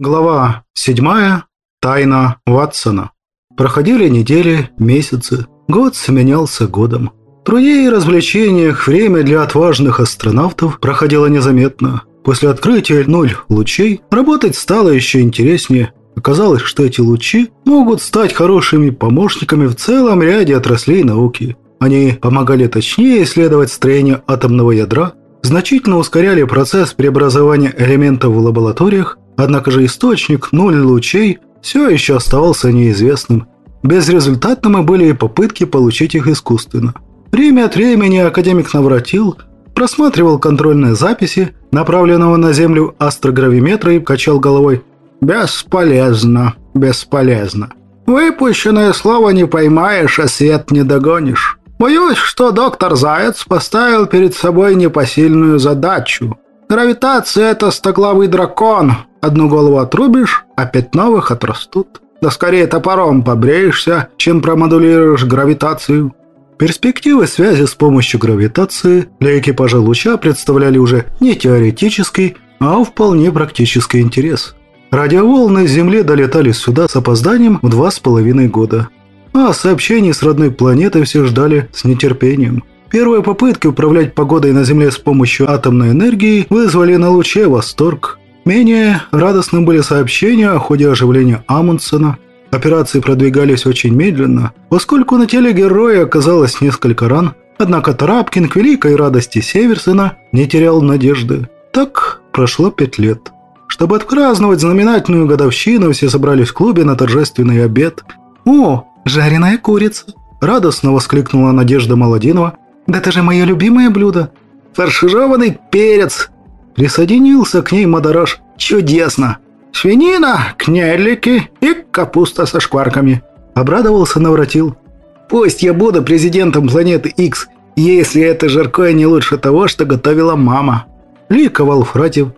Глава 7. Тайна Ватсона. Проходили недели, месяцы. Год сменялся годом. В труде и развлечениях время для отважных астронавтов проходило незаметно. После открытия нуль лучей работать стало еще интереснее. Оказалось, что эти лучи могут стать хорошими помощниками в целом ряде отраслей науки. Они помогали точнее исследовать строение атомного ядра, значительно ускоряли процесс преобразования элементов в лабораториях, Однако же источник нуль лучей все еще оставался неизвестным. Безрезультатными были и попытки получить их искусственно. Время от времени академик Навратил просматривал контрольные записи, направленного на Землю астрогравиметра и качал головой. «Бесполезно, бесполезно. Выпущенное слово не поймаешь, а свет не догонишь. Боюсь, что доктор Заяц поставил перед собой непосильную задачу. Гравитация – это стоглавый дракон, Одну голову отрубишь, а пять новых отрастут. Да скорее топором побреешься, чем промодулируешь гравитацию. Перспективы связи с помощью гравитации для экипажа луча представляли уже не теоретический, а вполне практический интерес. Радиоволны с Земли долетали сюда с опозданием в два с половиной года. А сообщений с родной планеты все ждали с нетерпением. Первые попытки управлять погодой на Земле с помощью атомной энергии вызвали на луче восторг. Менее радостным были сообщения о ходе оживления Амундсена. Операции продвигались очень медленно, поскольку на теле героя оказалось несколько ран, однако Тарапкин к великой радости Северсена не терял надежды. Так прошло пять лет. Чтобы отпраздновать знаменательную годовщину, все собрались в клубе на торжественный обед. «О, жареная курица!» – радостно воскликнула Надежда Молодинова. «Да это же мое любимое блюдо!» «Фаршированный перец!» Присоединился к ней Мадараш. «Чудесно! Свинина, княлики и капуста со шкварками!» Обрадовался Навратил. «Пусть я буду президентом планеты X, если это жаркое не лучше того, что готовила мама!» Ликовал Фратив.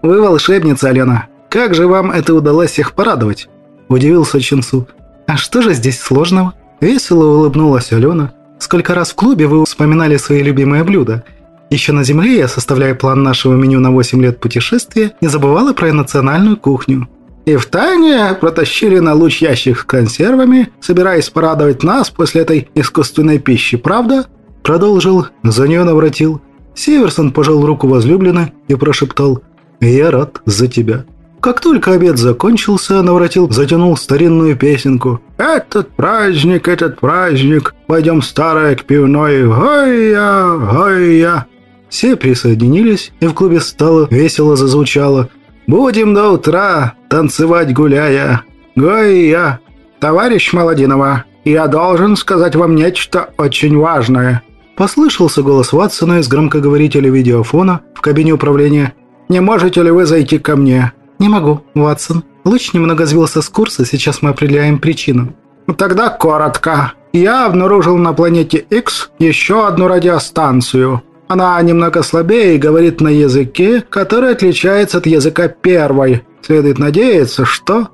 «Вы волшебница, Алена. Как же вам это удалось всех порадовать?» Удивился Чинсу. «А что же здесь сложного?» Весело улыбнулась Алена. «Сколько раз в клубе вы вспоминали свои любимые блюда?» Еще на Земле я, составляя план нашего меню на 8 лет путешествия, не забывала про национальную кухню. И в тайне протащили на луч ящик с консервами, собираясь порадовать нас после этой искусственной пищи, правда?» Продолжил, за нее навратил. Северсон пожал руку возлюбленной и прошептал «Я рад за тебя». Как только обед закончился, Навратил затянул старинную песенку. «Этот праздник, этот праздник, пойдем старое к пивной, гой-я, гой-я». Все присоединились, и в клубе стало весело зазвучало. «Будем до утра танцевать гуляя. Гой-я!» «Товарищ Молодинова, я должен сказать вам нечто очень важное». Послышался голос Ватсона из громкоговорителя видеофона в кабине управления. «Не можете ли вы зайти ко мне?» «Не могу, Ватсон. Луч немного сбился с курса, сейчас мы определяем причину». «Тогда коротко. Я обнаружил на планете X еще одну радиостанцию. Она немного слабее и говорит на языке, который отличается от языка первой. Следует надеяться, что...»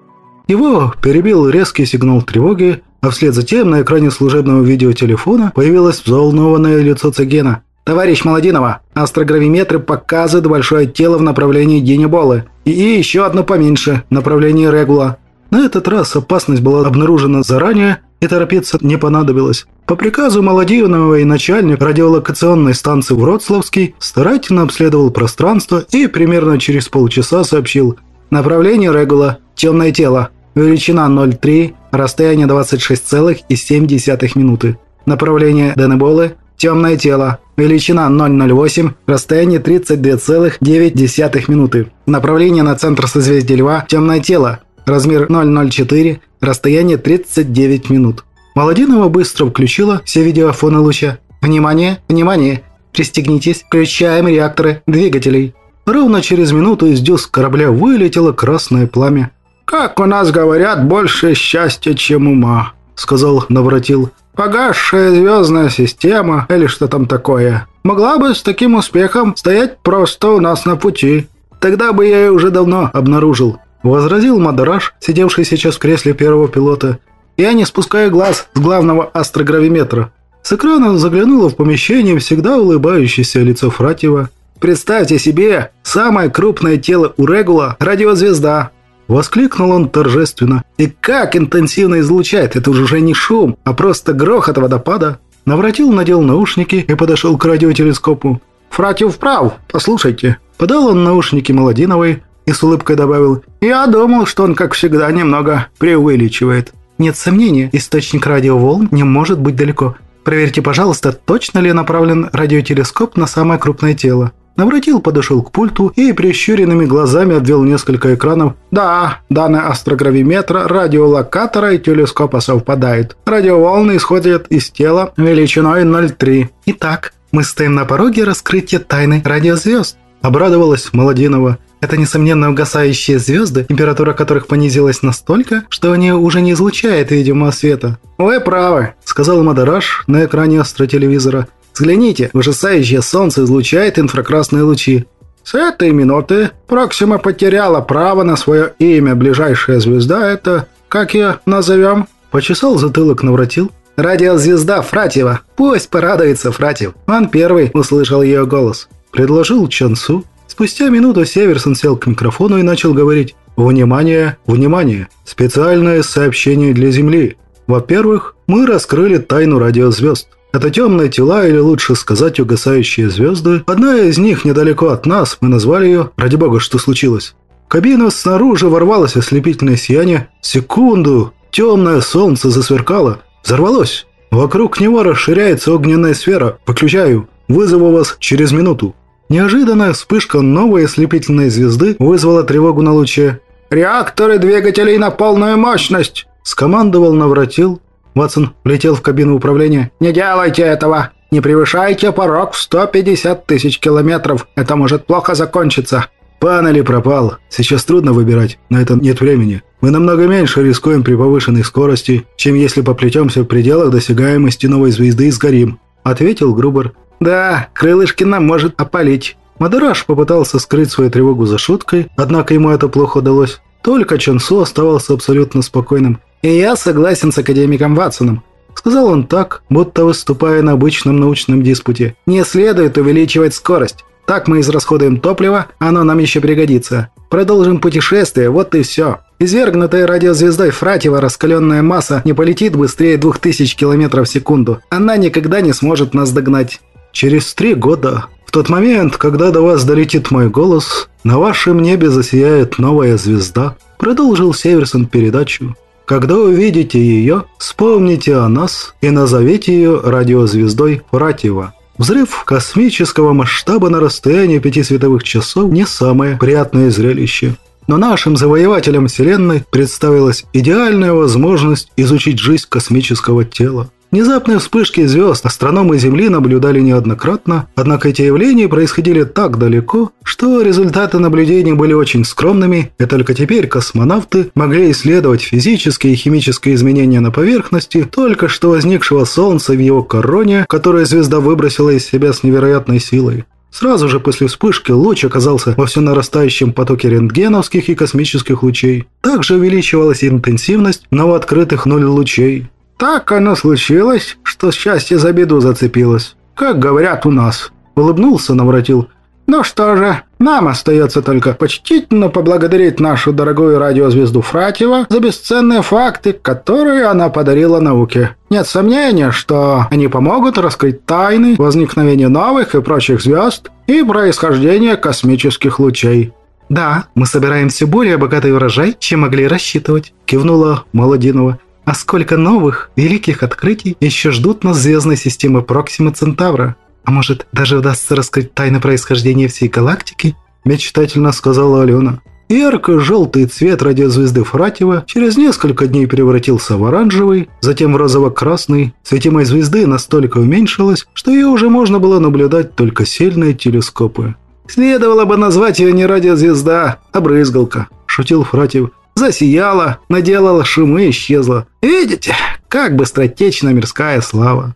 Его перебил резкий сигнал тревоги, а вслед за тем на экране служебного видеотелефона появилось взволнованное лицо Цегена. «Товарищ Молодинова, астрогравиметры показывают большое тело в направлении Генеболы и еще одно поменьше, в направлении Регула. На этот раз опасность была обнаружена заранее, и торопиться не понадобилось. По приказу Молодивного и начальник радиолокационной станции Вроцлавский старательно обследовал пространство и примерно через полчаса сообщил «Направление Регула, темное тело, величина 0,3, расстояние 26,7 минуты. Направление Денеболы, темное тело, величина 0,08, расстояние 32,9 минуты. Направление на центр созвездия Льва, темное тело, размер 004, расстояние 39 минут. Молодинова быстро включила все видеофоны луча. «Внимание! Внимание! Пристегнитесь! Включаем реакторы двигателей!» Ровно через минуту из дюз корабля вылетело красное пламя. «Как у нас говорят, больше счастья, чем ума», — сказал Навратил. «Погасшая звездная система или что там такое. Могла бы с таким успехом стоять просто у нас на пути. Тогда бы я ее уже давно обнаружил. Возразил Мадараш, сидевший сейчас в кресле первого пилота. Я не спускаю глаз с главного астрогравиметра. С экрана заглянуло в помещение всегда улыбающееся лицо Фратьева. Представьте себе, самое крупное тело у Регула – радиозвезда. Воскликнул он торжественно. «И как интенсивно излучает! Это уже не шум, а просто грохот водопада!» Навратил надел наушники и подошел к радиотелескопу. «Фратьев прав, послушайте». Подал он наушники Молодиновой и с улыбкой добавил. «Я думал, что он, как всегда, немного преувеличивает». «Нет сомнения, источник радиоволн не может быть далеко. Проверьте, пожалуйста, точно ли направлен радиотелескоп на самое крупное тело». Навратил подошел к пульту и прищуренными глазами обвел несколько экранов. Да, данные астрогравиметра, радиолокатора и телескопа совпадают. Радиоволны исходят из тела величиной 0,3. Итак, мы стоим на пороге раскрытия тайны радиозвезд. Обрадовалась Молодинова. Это, несомненно, угасающие звезды, температура которых понизилась настолько, что они уже не излучают видимого света. «Вы правы», — сказал Мадараш на экране астротелевизора. Взгляните, ужасающее солнце излучает инфракрасные лучи. С этой минуты Проксима потеряла право на свое имя. Ближайшая звезда – это, как ее назовем? Почесал затылок, навратил. «Радиозвезда Фратьева. Пусть порадуется Фратьев». Он первый услышал ее голос. Предложил Чансу. Спустя минуту Северсон сел к микрофону и начал говорить. «Внимание, внимание! Специальное сообщение для Земли. Во-первых, мы раскрыли тайну радиозвезд. Это темные тела, или лучше сказать, угасающие звезды. Одна из них недалеко от нас, мы назвали ее «Ради бога, что случилось?». В кабину снаружи ворвалось ослепительное сияние. Секунду! Темное солнце засверкало. Взорвалось. Вокруг него расширяется огненная сфера. Выключаю. Вызову вас через минуту. Неожиданная вспышка новой ослепительной звезды вызвала тревогу на луче. «Реакторы двигателей на полную мощность!» Скомандовал Навратил, Ватсон влетел в кабину управления. «Не делайте этого! Не превышайте порог в 150 тысяч километров! Это может плохо закончиться!» «Панели пропал. Сейчас трудно выбирать, на это нет времени. Мы намного меньше рискуем при повышенной скорости, чем если поплетемся в пределах досягаемости новой звезды и сгорим», — ответил Грубер. «Да, Крылышкина может опалить». Мадураш попытался скрыть свою тревогу за шуткой, однако ему это плохо удалось. Только Чонсу оставался абсолютно спокойным. «И я согласен с академиком Ватсоном», — сказал он так, будто выступая на обычном научном диспуте. «Не следует увеличивать скорость. Так мы израсходуем топливо, оно нам еще пригодится. Продолжим путешествие, вот и все. Извергнутая радиозвездой Фратьева раскаленная масса не полетит быстрее 2000 км в секунду. Она никогда не сможет нас догнать. Через три года, в тот момент, когда до вас долетит мой голос, на вашем небе засияет новая звезда, продолжил Северсон передачу. Когда увидите ее, вспомните о нас и назовите ее радиозвездой Фратьева. Взрыв космического масштаба на расстоянии пяти световых часов не самое приятное зрелище. Но нашим завоевателям Вселенной представилась идеальная возможность изучить жизнь космического тела. Внезапные вспышки звезд астрономы Земли наблюдали неоднократно, однако эти явления происходили так далеко, что результаты наблюдений были очень скромными, и только теперь космонавты могли исследовать физические и химические изменения на поверхности только что возникшего Солнца в его короне, которое звезда выбросила из себя с невероятной силой. Сразу же после вспышки луч оказался во все нарастающем потоке рентгеновских и космических лучей. Также увеличивалась интенсивность новооткрытых нуль лучей. Так оно случилось, что счастье за беду зацепилось. Как говорят у нас. Улыбнулся, навратил. Ну что же, нам остается только почтительно поблагодарить нашу дорогую радиозвезду Фратьева за бесценные факты, которые она подарила науке. Нет сомнения, что они помогут раскрыть тайны возникновения новых и прочих звезд и происхождения космических лучей. «Да, мы собираем все более богатый урожай, чем могли рассчитывать», – кивнула Молодинова. А сколько новых, великих открытий еще ждут нас звездной системы Проксима Центавра? А может, даже удастся раскрыть тайны происхождения всей галактики? Мечтательно сказала Алена. Ярко-желтый цвет радиозвезды Фратьева через несколько дней превратился в оранжевый, затем в розово-красный. Светимой звезды настолько уменьшилось, что ее уже можно было наблюдать только сильные телескопы. «Следовало бы назвать ее не радиозвезда, а брызгалка», – шутил Фратьев. Засияла, наделала шумы и исчезла. Видите, как быстротечна мирская слава.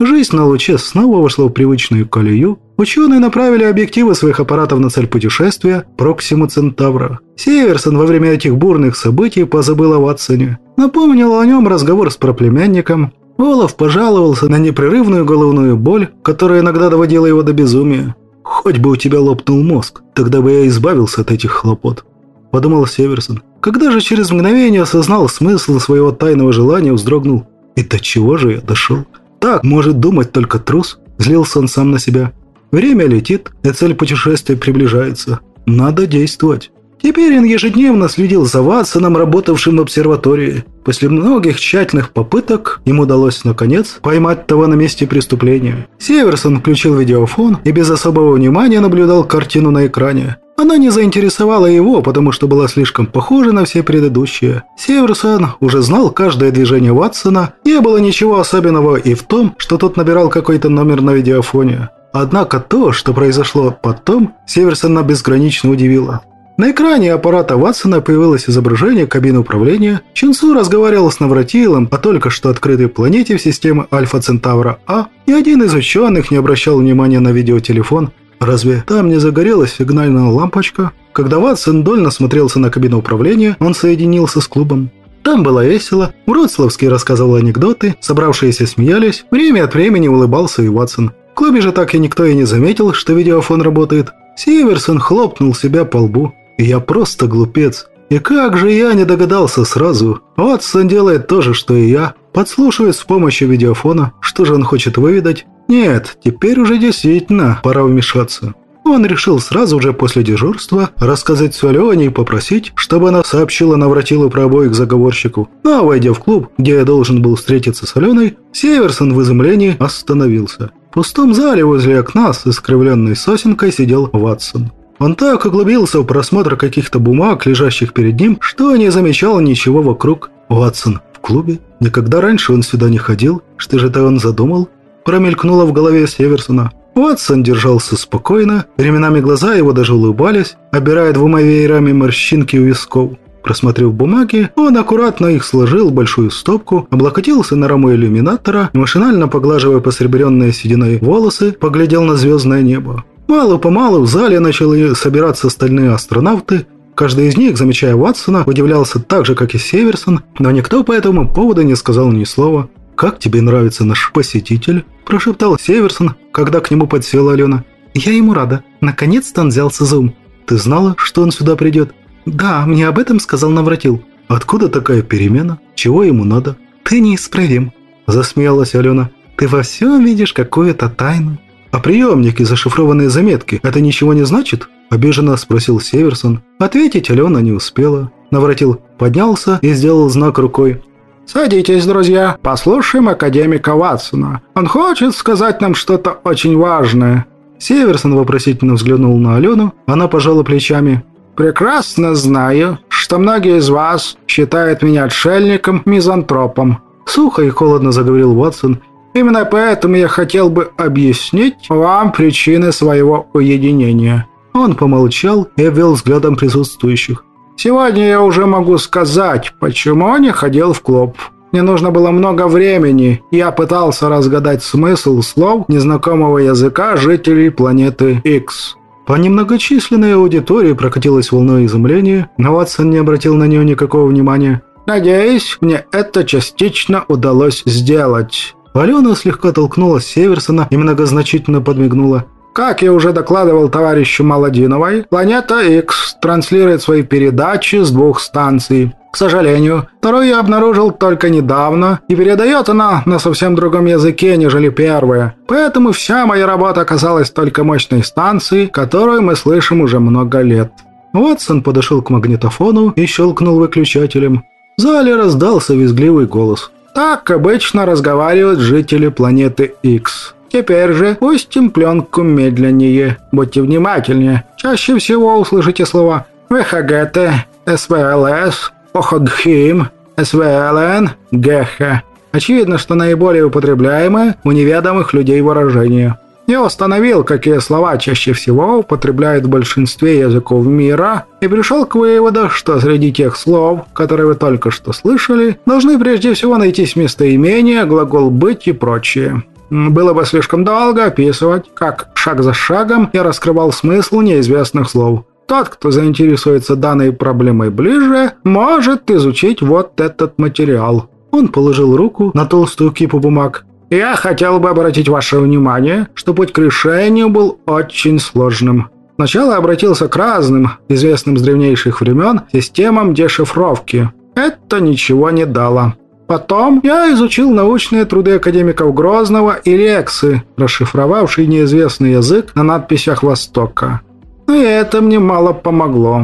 Жизнь на луче снова вошла в привычную колею. Ученые направили объективы своих аппаратов на цель путешествия Проксиму Центавра. Северсон во время этих бурных событий позабыл о Ватсоне. Напомнил о нем разговор с проплемянником. Олаф пожаловался на непрерывную головную боль, которая иногда доводила его до безумия. «Хоть бы у тебя лопнул мозг, тогда бы я избавился от этих хлопот». Подумал Северсон. Когда же через мгновение осознал смысл своего тайного желания, вздрогнул. И до чего же я дошел? Так может думать только трус, злился он сам на себя. Время летит, и цель путешествия приближается. Надо действовать. Теперь он ежедневно следил за Ватсоном, работавшим в обсерватории. После многих тщательных попыток им удалось, наконец, поймать того на месте преступления. Северсон включил видеофон и без особого внимания наблюдал картину на экране. Она не заинтересовала его, потому что была слишком похожа на все предыдущие. Северсон уже знал каждое движение Ватсона, не было ничего особенного и в том, что тот набирал какой-то номер на видеофоне. Однако то, что произошло потом, Северсона безгранично удивило. На экране аппарата Ватсона появилось изображение кабины управления. Чинсу разговаривал с Навратилом о только что открытой планете в системе Альфа Центавра А. Ни один из ученых не обращал внимания на видеотелефон. Разве там не загорелась сигнальная лампочка? Когда Ватсон дольно смотрелся на кабину управления, он соединился с клубом. Там было весело, Вроцлавский рассказывал анекдоты, собравшиеся смеялись, время от времени улыбался и Ватсон. В клубе же так и никто и не заметил, что видеофон работает. Сиверсон хлопнул себя по лбу. Я просто глупец. И как же я не догадался сразу? Ватсон делает то же, что и я. Подслушивает с помощью видеофона. Что же он хочет выведать? Нет, теперь уже действительно пора вмешаться. Он решил сразу же после дежурства рассказать все Алене и попросить, чтобы она сообщила Навратилу про обоих заговорщиков. Но, ну, войдя в клуб, где я должен был встретиться с Аленой, Северсон в изумлении остановился. В пустом зале возле окна с искривленной сосенкой сидел Ватсон. Он так углубился в просмотр каких-то бумаг, лежащих перед ним, что не замечал ничего вокруг. Ватсон в клубе? Никогда раньше он сюда не ходил. Что же это он задумал? Промелькнуло в голове Северсона. Ватсон держался спокойно, временами глаза его даже улыбались, обирая двумя веерами морщинки у висков. Просмотрев бумаги, он аккуратно их сложил в большую стопку, облокотился на раму иллюминатора машинально поглаживая посребренные сединой волосы, поглядел на звездное небо. Мало-помалу в зале начали собираться остальные астронавты. Каждый из них, замечая Ватсона, удивлялся так же, как и Северсон, но никто по этому поводу не сказал ни слова. «Как тебе нравится наш посетитель?» – прошептал Северсон, когда к нему подсела Алена. «Я ему рада. Наконец-то он взялся за ум. Ты знала, что он сюда придет?» «Да, мне об этом сказал Навратил». «Откуда такая перемена? Чего ему надо?» «Ты неисправим», – засмеялась Алена. «Ты во всем видишь какую-то тайну». «А приемники, зашифрованные заметки, это ничего не значит?» – обиженно спросил Северсон. Ответить Алена не успела. Навратил поднялся и сделал знак рукой. «Садитесь, друзья, послушаем академика Ватсона. Он хочет сказать нам что-то очень важное». Северсон вопросительно взглянул на Алену, она пожала плечами. «Прекрасно знаю, что многие из вас считают меня отшельником-мизантропом». Сухо и холодно заговорил Ватсон Именно поэтому я хотел бы объяснить вам причины своего уединения». Он помолчал и обвел взглядом присутствующих. «Сегодня я уже могу сказать, почему не ходил в клуб. Мне нужно было много времени, я пытался разгадать смысл слов незнакомого языка жителей планеты X». По немногочисленной аудитории прокатилась волна изумления, но Ватсон не обратил на нее никакого внимания. «Надеюсь, мне это частично удалось сделать». Алена слегка толкнула Северсона и многозначительно подмигнула. Как я уже докладывал товарищу Маладиновой, планета X транслирует свои передачи с двух станций. К сожалению, вторую я обнаружил только недавно, и передает она на совсем другом языке, нежели первая. Поэтому вся моя работа оказалась только мощной станцией, которую мы слышим уже много лет. Ватсон подошел к магнитофону и щелкнул выключателем. В зале раздался визгливый голос. Так обычно разговаривают жители планеты X. Теперь же пустим пленку медленнее. Будьте внимательнее. Чаще всего услышите слова ВХГТ, СВЛС, ОХГХИМ, СВЛН, ГХ. Очевидно, что наиболее употребляемые у неведомых людей выражения. Я установил, какие слова чаще всего употребляют в большинстве языков мира, и пришел к выводу, что среди тех слов, которые вы только что слышали, должны прежде всего найтись местоимения, глагол «быть» и прочее. Было бы слишком долго описывать, как шаг за шагом я раскрывал смысл неизвестных слов. Тот, кто заинтересуется данной проблемой ближе, может изучить вот этот материал. Он положил руку на толстую кипу бумаг я хотел бы обратить ваше внимание, что путь к решению был очень сложным. Сначала обратился к разным, известным с древнейших времен, системам дешифровки. Это ничего не дало. Потом я изучил научные труды академиков Грозного и Лексы, расшифровавшие неизвестный язык на надписях Востока. И это мне мало помогло.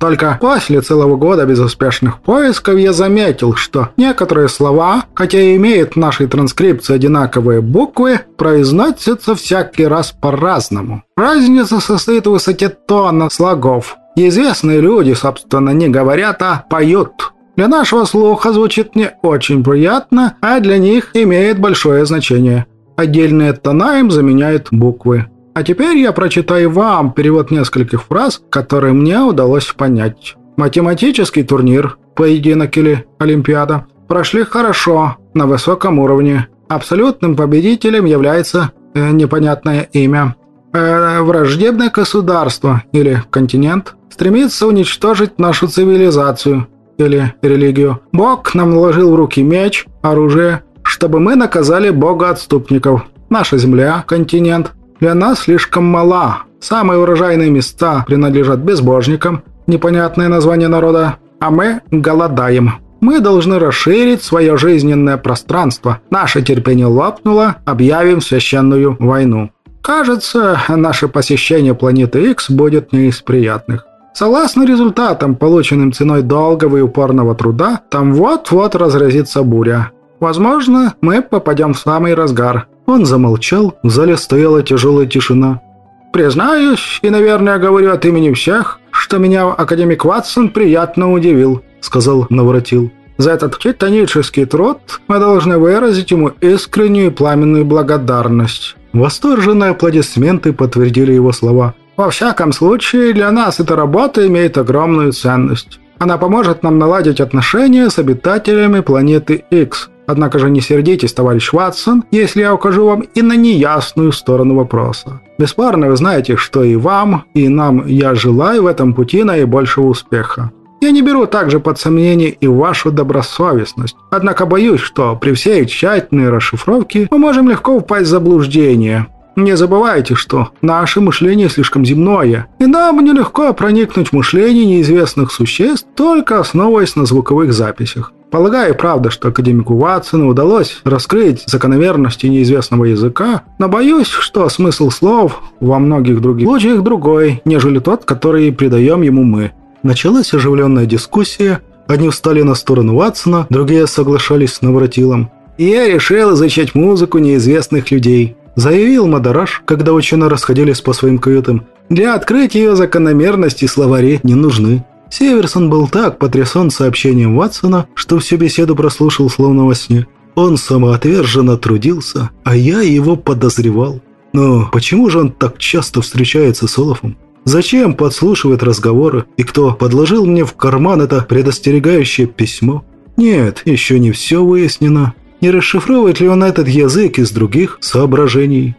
Только после целого года безуспешных поисков я заметил, что некоторые слова, хотя и имеют в нашей транскрипции одинаковые буквы, произносятся всякий раз по-разному. Разница состоит в высоте тона слогов. Известные люди, собственно, не говорят, а поют. Для нашего слуха звучит не очень приятно, а для них имеет большое значение. Отдельные тона им заменяют буквы. А теперь я прочитаю вам перевод нескольких фраз, которые мне удалось понять. Математический турнир, поединок или Олимпиада прошли хорошо, на высоком уровне. Абсолютным победителем является э, непонятное имя. Э, враждебное государство или континент стремится уничтожить нашу цивилизацию или религию. Бог нам наложил в руки меч, оружие, чтобы мы наказали бога-отступников. Наша земля, континент, для нас слишком мала. Самые урожайные места принадлежат безбожникам, непонятное название народа, а мы голодаем. Мы должны расширить свое жизненное пространство. Наше терпение лопнуло, объявим священную войну. Кажется, наше посещение планеты X будет не из приятных. Согласно результатам, полученным ценой долгого и упорного труда, там вот-вот разразится буря. Возможно, мы попадем в самый разгар. Он замолчал, в зале стояла тяжелая тишина. «Признаюсь, и, наверное, говорю от имени всех, что меня академик Ватсон приятно удивил», — сказал Наворотил. «За этот титанический труд мы должны выразить ему искреннюю и пламенную благодарность». Восторженные аплодисменты подтвердили его слова. Во всяком случае, для нас эта работа имеет огромную ценность. Она поможет нам наладить отношения с обитателями планеты X. Однако же не сердитесь, товарищ Ватсон, если я укажу вам и на неясную сторону вопроса. Бесспорно, вы знаете, что и вам, и нам я желаю в этом пути наибольшего успеха. Я не беру также под сомнение и вашу добросовестность. Однако боюсь, что при всей тщательной расшифровке мы можем легко упасть в заблуждение. Не забывайте, что наше мышление слишком земное, и нам нелегко проникнуть в мышление неизвестных существ, только основываясь на звуковых записях. Полагаю, правда, что академику Ватсону удалось раскрыть закономерности неизвестного языка, но боюсь, что смысл слов во многих других случаях другой, нежели тот, который придаем ему мы. Началась оживленная дискуссия, одни встали на сторону Ватсона, другие соглашались с Навратилом. Я решил изучать музыку неизвестных людей заявил Мадараш, когда ученые расходились по своим каютам. Для открытия закономерности словари не нужны. Северсон был так потрясен сообщением Ватсона, что всю беседу прослушал словно во сне. Он самоотверженно трудился, а я его подозревал. Но почему же он так часто встречается с Олафом? Зачем подслушивает разговоры? И кто подложил мне в карман это предостерегающее письмо? Нет, еще не все выяснено. Не расшифровывает ли он этот язык из других соображений?